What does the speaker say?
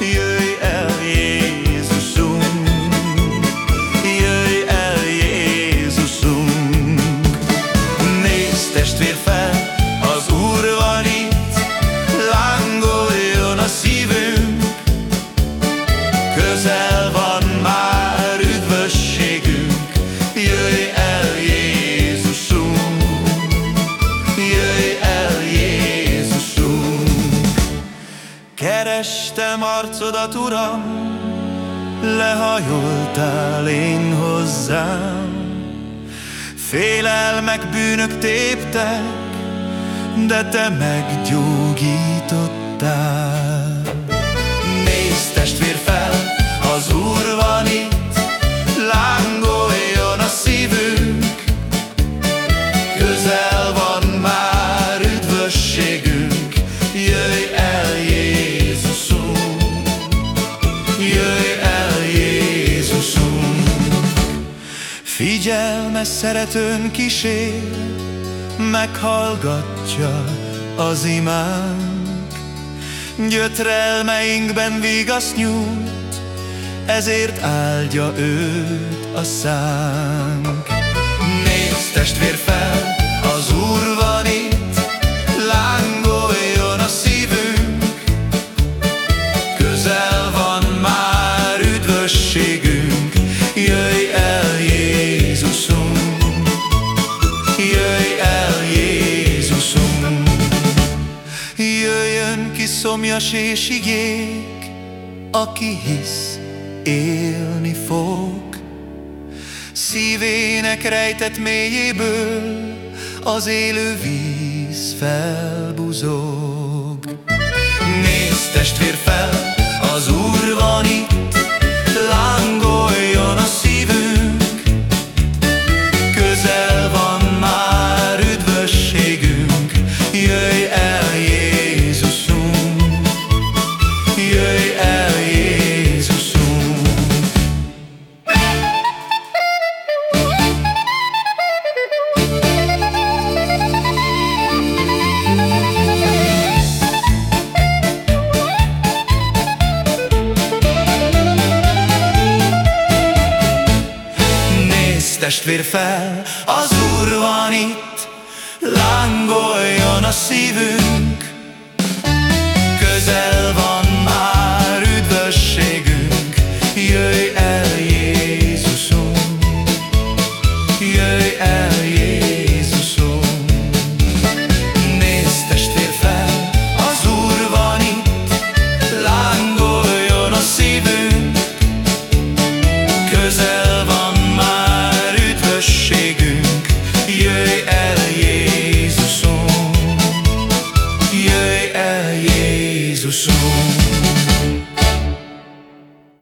Yeah. Kerestem arcodat, Uram, lehajoltál én hozzám, Félelmek, bűnök téptek, de te meggyógyítottál. Figyelme szeretőn kísér, meghallgatja az imánk. Gyötrelmeinkben vigasz nyújt, ezért áldja őt a szánk. Nézd testvér fel, az Úr szomjas és igék, aki hisz, élni fog. Szívének rejtett mélyéből az élő víz felbuzog. Nézd testvér fel, testvér fel, az Úr van itt, lángoljon a szívünk,